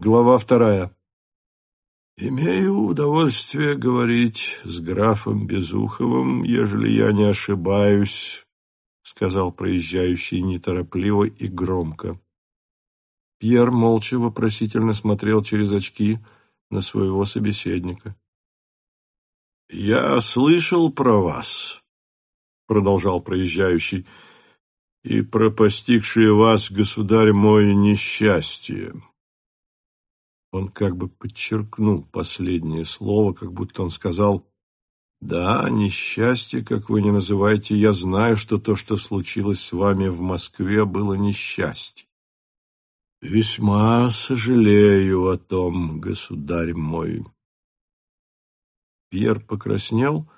Глава вторая. «Имею удовольствие говорить с графом Безуховым, ежели я не ошибаюсь», — сказал проезжающий неторопливо и громко. Пьер молча вопросительно смотрел через очки на своего собеседника. «Я слышал про вас», — продолжал проезжающий, — «и про постигшее вас, государь мой, несчастье». Он как бы подчеркнул последнее слово, как будто он сказал «Да, несчастье, как вы не называете, я знаю, что то, что случилось с вами в Москве, было несчастье. Весьма сожалею о том, государь мой». Пьер покраснел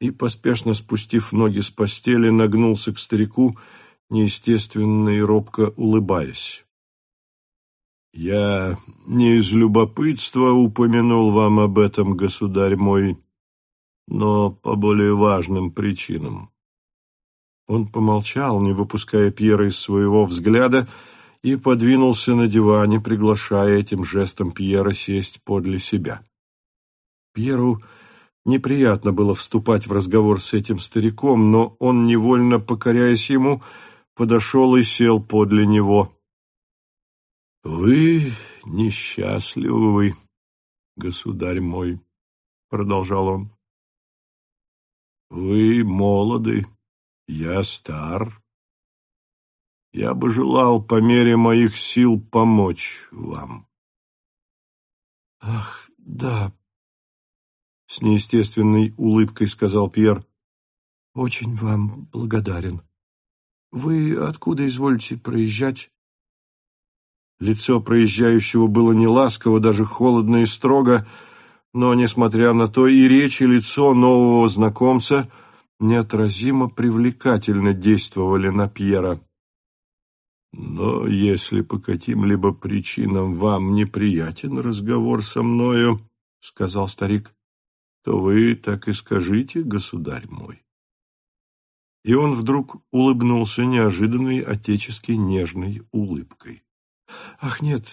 и, поспешно спустив ноги с постели, нагнулся к старику, неестественно и робко улыбаясь. Я не из любопытства упомянул вам об этом, государь мой, но по более важным причинам. Он помолчал, не выпуская Пьера из своего взгляда, и подвинулся на диване, приглашая этим жестом Пьера сесть подле себя. Пьеру неприятно было вступать в разговор с этим стариком, но он, невольно покоряясь ему, подошел и сел подле него. «Вы несчастливы, государь мой», — продолжал он. «Вы молоды, я стар. Я бы желал по мере моих сил помочь вам». «Ах, да», — с неестественной улыбкой сказал Пьер, — «очень вам благодарен. Вы откуда изволите проезжать?» Лицо проезжающего было не ласково, даже холодно и строго, но, несмотря на то, и речь, и лицо нового знакомца неотразимо привлекательно действовали на Пьера. «Но если по каким-либо причинам вам неприятен разговор со мною, — сказал старик, — то вы так и скажите, государь мой». И он вдруг улыбнулся неожиданной отеческой нежной улыбкой. Ах, нет,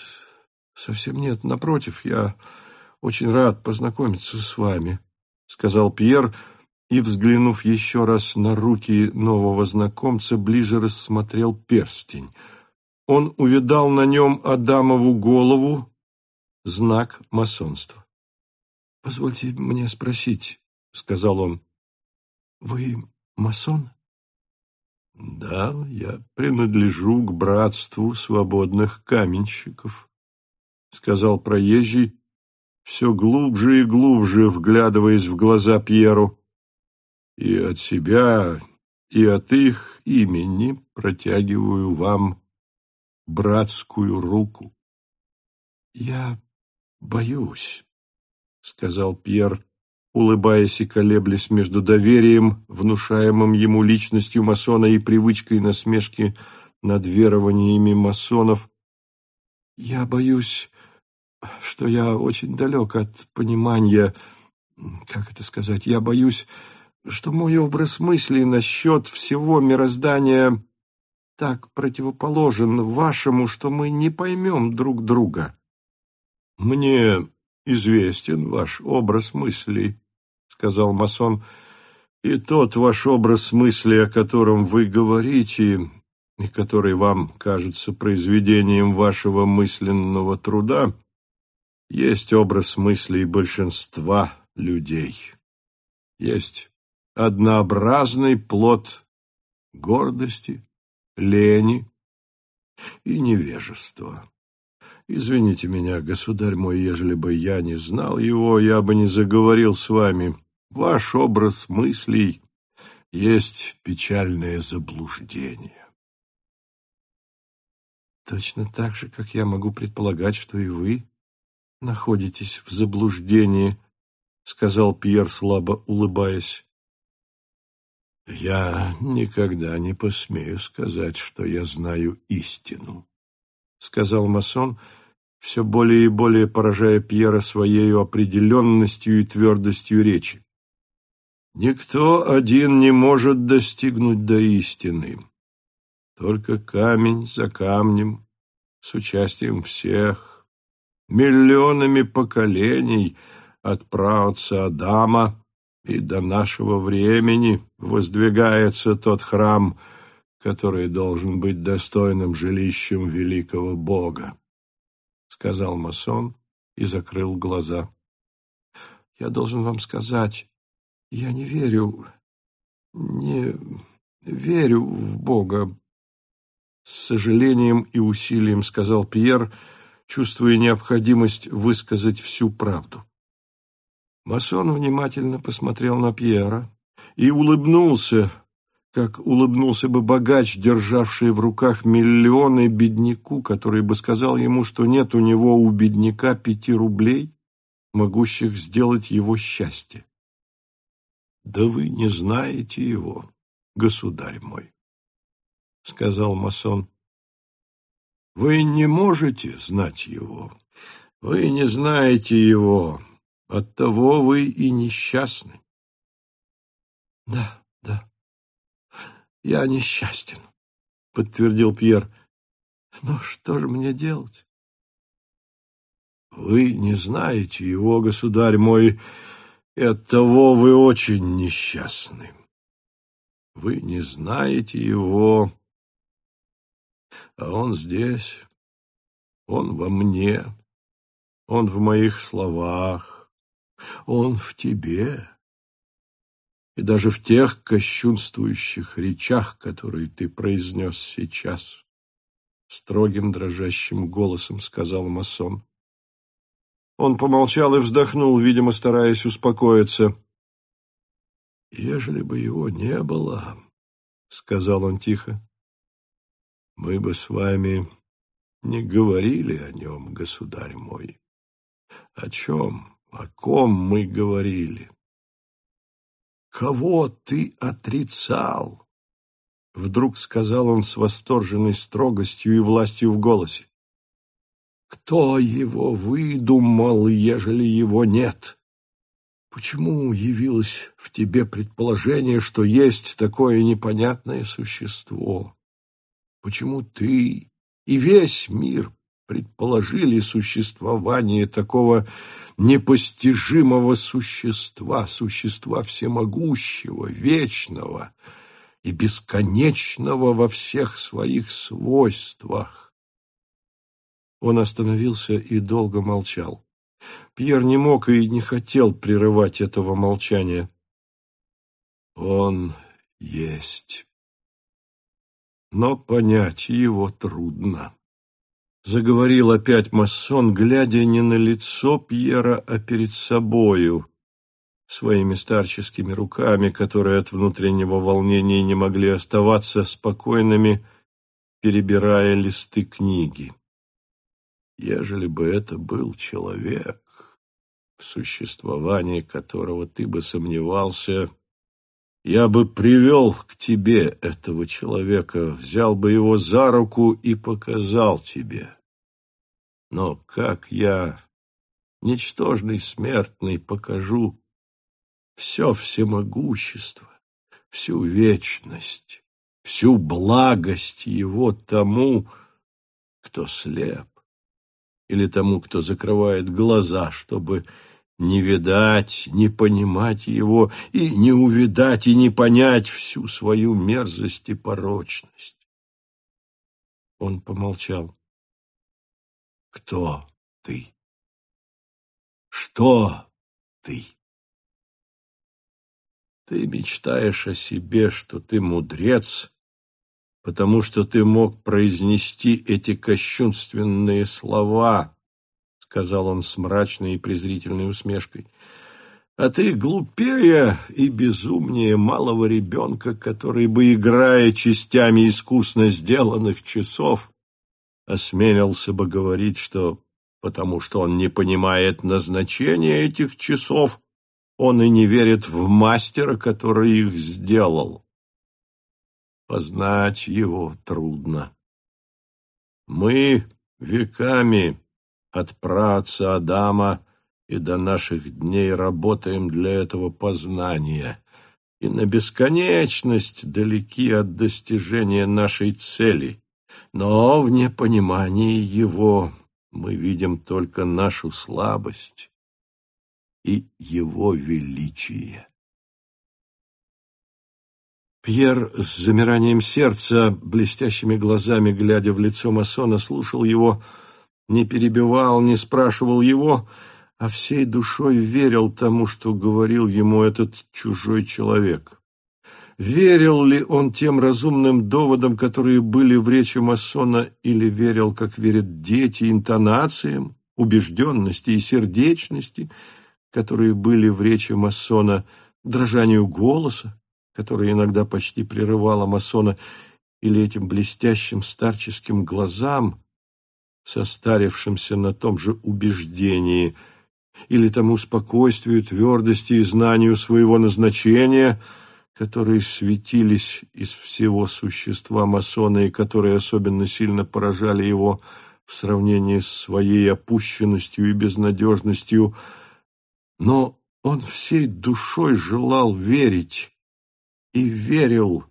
совсем нет. Напротив, я очень рад познакомиться с вами, сказал Пьер и, взглянув еще раз на руки нового знакомца, ближе рассмотрел перстень. Он увидал на нем Адамову голову, знак масонства. «Позвольте мне спросить», — сказал он, — «вы масон?» Да, я принадлежу к братству свободных каменщиков, сказал проезжий, все глубже и глубже вглядываясь в глаза Пьеру. И от себя, и от их имени протягиваю вам братскую руку. Я боюсь, сказал Пьер, улыбаясь и колеблясь между доверием, внушаемым ему личностью масона и привычкой насмешки над верованиями масонов. «Я боюсь, что я очень далек от понимания, как это сказать, я боюсь, что мой образ мыслей насчет всего мироздания так противоположен вашему, что мы не поймем друг друга». «Мне известен ваш образ мыслей», сказал масон, и тот ваш образ мысли, о котором вы говорите, и который вам кажется произведением вашего мысленного труда, есть образ мыслей большинства людей. Есть однообразный плод гордости, лени и невежества. Извините меня, государь мой, ежели бы я не знал его, я бы не заговорил с вами. Ваш образ мыслей есть печальное заблуждение. Точно так же, как я могу предполагать, что и вы находитесь в заблуждении, сказал Пьер, слабо улыбаясь. Я никогда не посмею сказать, что я знаю истину, сказал масон, все более и более поражая Пьера своей определенностью и твердостью речи. Никто один не может достигнуть до истины. Только камень за камнем, с участием всех, миллионами поколений от праотца Адама и до нашего времени воздвигается тот храм, который должен быть достойным жилищем великого Бога, — сказал масон и закрыл глаза. — Я должен вам сказать, я не верю, не верю в Бога, — с сожалением и усилием сказал Пьер, чувствуя необходимость высказать всю правду. Масон внимательно посмотрел на Пьера и улыбнулся, как улыбнулся бы богач, державший в руках миллионы бедняку, который бы сказал ему, что нет у него у бедняка пяти рублей, могущих сделать его счастье. «Да вы не знаете его, государь мой», — сказал масон. «Вы не можете знать его. Вы не знаете его, Оттого вы и несчастны. Да, я несчастен, подтвердил Пьер. Но что же мне делать? Вы не знаете его, государь мой, и оттого вы очень несчастны. Вы не знаете его, а он здесь, он во мне, он в моих словах, он в тебе. И даже в тех кощунствующих речах, которые ты произнес сейчас, строгим дрожащим голосом сказал масон. Он помолчал и вздохнул, видимо, стараясь успокоиться. «Ежели бы его не было, — сказал он тихо, — мы бы с вами не говорили о нем, государь мой. О чем? О ком мы говорили? Кого ты отрицал? Вдруг сказал он с восторженной строгостью и властью в голосе. Кто его выдумал, ежели его нет? Почему явилось в тебе предположение, что есть такое непонятное существо? Почему ты и весь мир предположили существование такого непостижимого существа, существа всемогущего, вечного и бесконечного во всех своих свойствах. Он остановился и долго молчал. Пьер не мог и не хотел прерывать этого молчания. Он есть, но понять его трудно. Заговорил опять масон, глядя не на лицо Пьера, а перед собою, своими старческими руками, которые от внутреннего волнения не могли оставаться спокойными, перебирая листы книги. Ежели бы это был человек, в существовании которого ты бы сомневался, я бы привел к тебе этого человека, взял бы его за руку и показал тебе. Но как я, ничтожный смертный, покажу все всемогущество, всю вечность, всю благость его тому, кто слеп, или тому, кто закрывает глаза, чтобы не видать, не понимать его, и не увидать, и не понять всю свою мерзость и порочность. Он помолчал. Кто ты? Что ты? Ты мечтаешь о себе, что ты мудрец, потому что ты мог произнести эти кощунственные слова, сказал он с мрачной и презрительной усмешкой. А ты глупее и безумнее малого ребенка, который бы, играя частями искусно сделанных часов, осмелился бы говорить, что потому что он не понимает назначения этих часов, он и не верит в мастера, который их сделал. Познать его трудно. Мы веками от праца Адама и до наших дней работаем для этого познания, и на бесконечность далеки от достижения нашей цели. Но в непонимании его мы видим только нашу слабость и его величие. Пьер с замиранием сердца, блестящими глазами, глядя в лицо масона, слушал его, не перебивал, не спрашивал его, а всей душой верил тому, что говорил ему этот чужой человек. Верил ли он тем разумным доводам, которые были в речи масона, или верил, как верят дети, интонациям, убежденности и сердечности, которые были в речи масона, дрожанию голоса, которое иногда почти прерывало масона, или этим блестящим старческим глазам, состарившимся на том же убеждении, или тому спокойствию, твердости и знанию своего назначения – которые светились из всего существа масона и которые особенно сильно поражали его в сравнении с своей опущенностью и безнадежностью, но он всей душой желал верить и верил,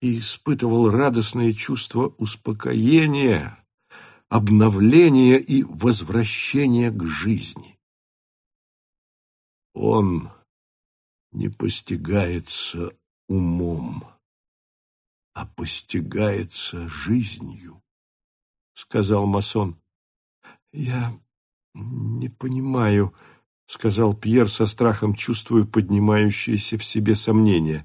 и испытывал радостное чувство успокоения, обновления и возвращения к жизни. Он не постигается умом, а постигается жизнью, — сказал масон. — Я не понимаю, — сказал Пьер со страхом, чувствуя поднимающееся в себе сомнение.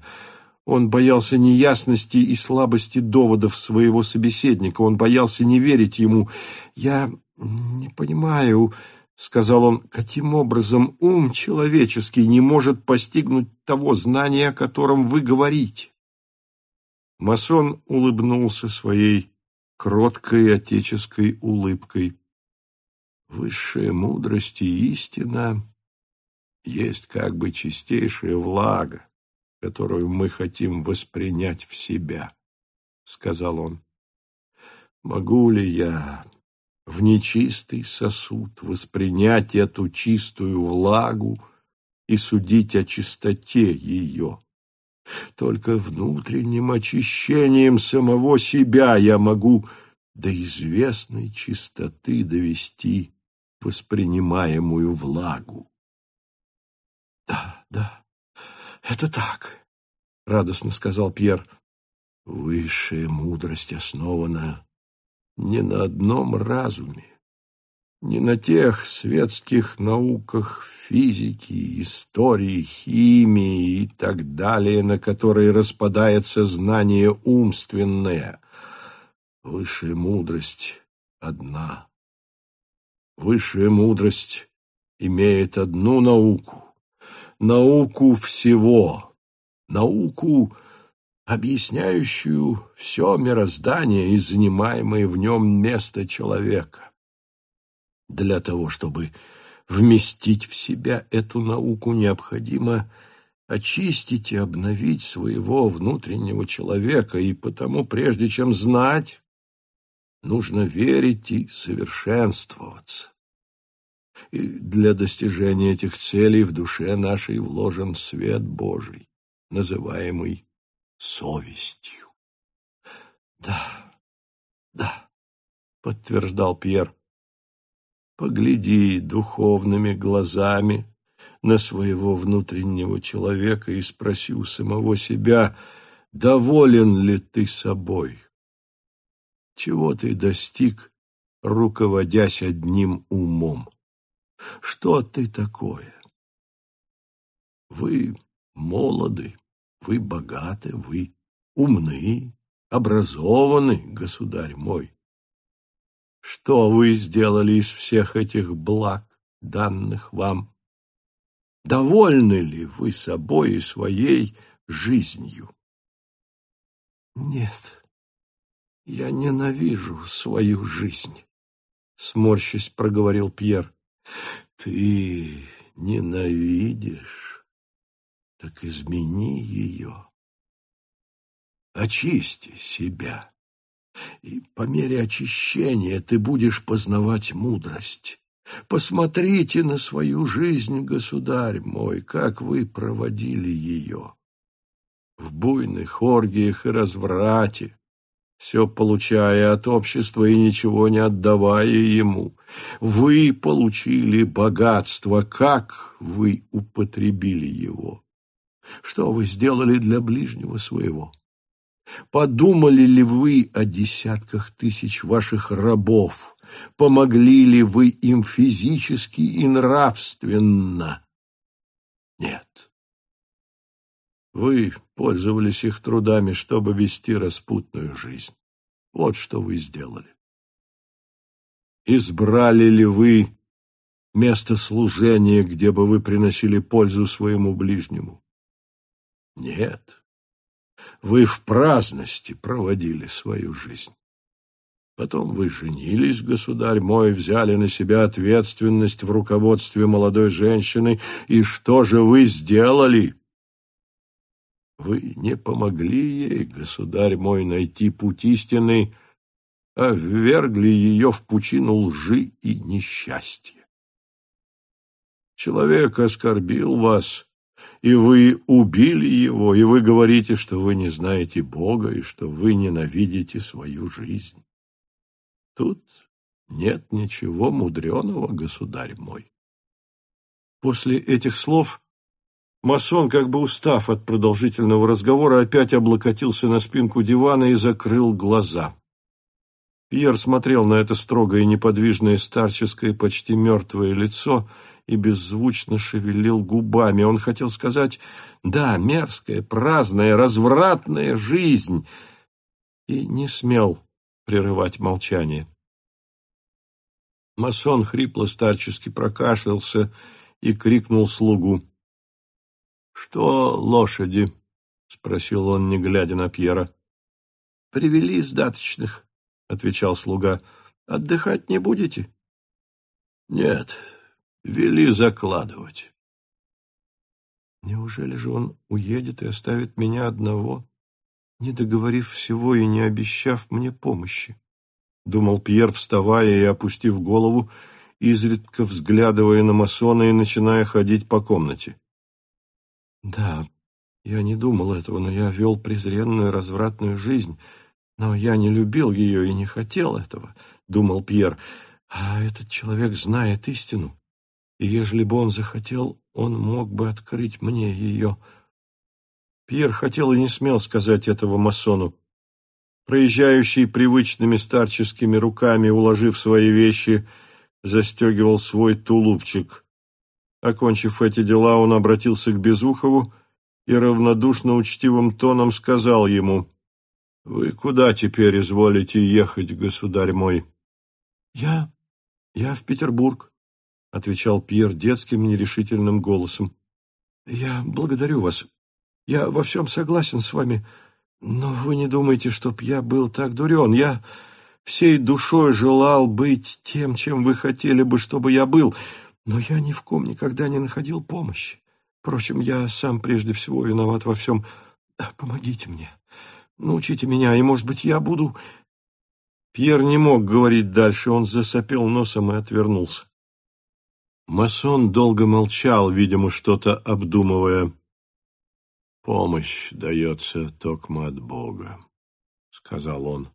Он боялся неясности и слабости доводов своего собеседника, он боялся не верить ему. «Я не понимаю», — сказал он, — каким образом ум человеческий не может постигнуть того знания, о котором вы говорите? Масон улыбнулся своей кроткой отеческой улыбкой. Высшая мудрость и истина есть как бы чистейшая влага, которую мы хотим воспринять в себя, — сказал он. Могу ли я в нечистый сосуд, воспринять эту чистую влагу и судить о чистоте ее. Только внутренним очищением самого себя я могу до известной чистоты довести воспринимаемую влагу. — Да, да, это так, — радостно сказал Пьер. — Высшая мудрость основана не на одном разуме, не на тех светских науках физики, истории, химии и так далее, на которые распадается знание умственное. Высшая мудрость одна. Высшая мудрость имеет одну науку, науку всего, науку объясняющую все мироздание и занимаемое в нем место человека. Для того, чтобы вместить в себя эту науку, необходимо очистить и обновить своего внутреннего человека, и потому, прежде чем знать, нужно верить и совершенствоваться. Для достижения этих целей в душе нашей вложен свет Божий, называемый совестью. Да, да, подтверждал Пьер. Погляди духовными глазами на своего внутреннего человека и спроси у самого себя, доволен ли ты собой? Чего ты достиг, руководясь одним умом? Что ты такое? Вы молоды, вы богаты, вы умны, образованы, государь мой. Что вы сделали из всех этих благ, данных вам? Довольны ли вы собой и своей жизнью? Нет, я ненавижу свою жизнь, сморщись проговорил Пьер. Ты ненавидишь? так измени ее. Очисти себя, и по мере очищения ты будешь познавать мудрость. Посмотрите на свою жизнь, государь мой, как вы проводили ее. В буйных оргиях и разврате, все получая от общества и ничего не отдавая ему. Вы получили богатство, как вы употребили его? Что вы сделали для ближнего своего? Подумали ли вы о десятках тысяч ваших рабов? Помогли ли вы им физически и нравственно? Нет. Вы пользовались их трудами, чтобы вести распутную жизнь. Вот что вы сделали. Избрали ли вы место служения, где бы вы приносили пользу своему ближнему? Нет. Вы в праздности проводили свою жизнь. Потом вы женились, государь мой, взяли на себя ответственность в руководстве молодой женщины, и что же вы сделали? Вы не помогли ей, государь мой, найти путь истины, а ввергли ее в пучину лжи и несчастья. Человек оскорбил вас, и вы убили его, и вы говорите, что вы не знаете Бога и что вы ненавидите свою жизнь. Тут нет ничего мудреного, государь мой. После этих слов масон, как бы устав от продолжительного разговора, опять облокотился на спинку дивана и закрыл глаза. Пьер смотрел на это строгое и неподвижное старческое, почти мертвое лицо и беззвучно шевелил губами. Он хотел сказать «Да, мерзкая, праздная, развратная жизнь!» и не смел прерывать молчание. Масон хрипло старчески прокашлялся и крикнул слугу. — Что лошади? — спросил он, не глядя на Пьера. — Привели из даточных, — отвечал слуга. — Отдыхать не будете? — Нет, вели закладывать. Неужели же он уедет и оставит меня одного, не договорив всего и не обещав мне помощи? — думал Пьер, вставая и опустив голову, изредка взглядывая на масона и начиная ходить по комнате. «Да, я не думал этого, но я вел презренную развратную жизнь, но я не любил ее и не хотел этого», — думал Пьер. «А этот человек знает истину, и ежели бы он захотел, он мог бы открыть мне ее». Пьер хотел и не смел сказать этого масону. Проезжающий привычными старческими руками, уложив свои вещи, застегивал свой тулупчик. Окончив эти дела, он обратился к Безухову и равнодушно учтивым тоном сказал ему, «Вы куда теперь изволите ехать, государь мой?» «Я... я в Петербург», — отвечал Пьер детским нерешительным голосом. «Я благодарю вас. Я во всем согласен с вами». Но вы не думайте, чтоб я был так дурен. Я всей душой желал быть тем, чем вы хотели бы, чтобы я был, но я ни в ком никогда не находил помощи. Впрочем, я сам прежде всего виноват во всем. Помогите мне, научите меня, и, может быть, я буду...» Пьер не мог говорить дальше, он засопел носом и отвернулся. Масон долго молчал, видимо, что-то обдумывая. Помощь дается токмо от Бога, — сказал он.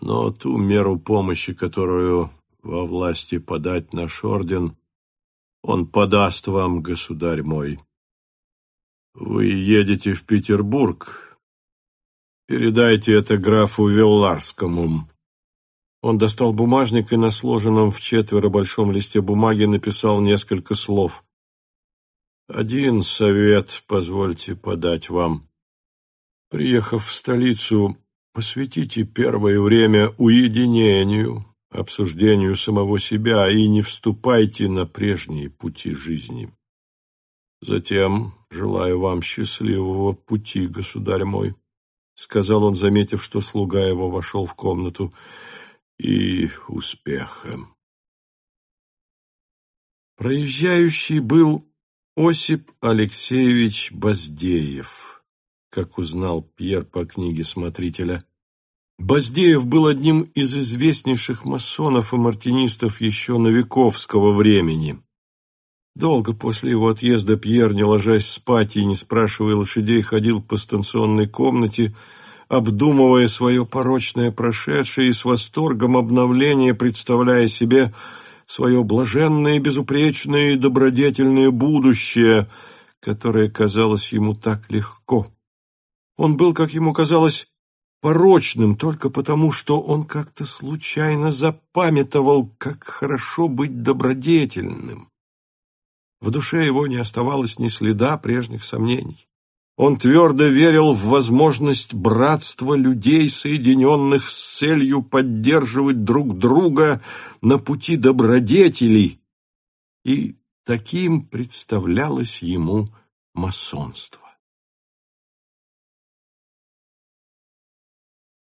Но ту меру помощи, которую во власти подать наш орден, он подаст вам, государь мой. Вы едете в Петербург. Передайте это графу Велларскому. Он достал бумажник и на сложенном в четверо большом листе бумаги написал несколько слов. Один совет позвольте подать вам. Приехав в столицу, посвятите первое время уединению, обсуждению самого себя и не вступайте на прежние пути жизни. Затем желаю вам счастливого пути, государь мой, — сказал он, заметив, что слуга его вошел в комнату, — и успеха. Проезжающий был Осип Алексеевич Баздеев, как узнал Пьер по книге смотрителя. Баздеев был одним из известнейших масонов и мартинистов еще новиковского времени. Долго после его отъезда Пьер, не ложась спать и не спрашивая лошадей, ходил по станционной комнате, обдумывая свое порочное прошедшее и с восторгом обновления представляя себе свое блаженное, безупречное и добродетельное будущее, которое казалось ему так легко. Он был, как ему казалось, порочным только потому, что он как-то случайно запамятовал, как хорошо быть добродетельным. В душе его не оставалось ни следа прежних сомнений. Он твердо верил в возможность братства людей, соединенных с целью поддерживать друг друга на пути добродетелей, и таким представлялось ему масонство.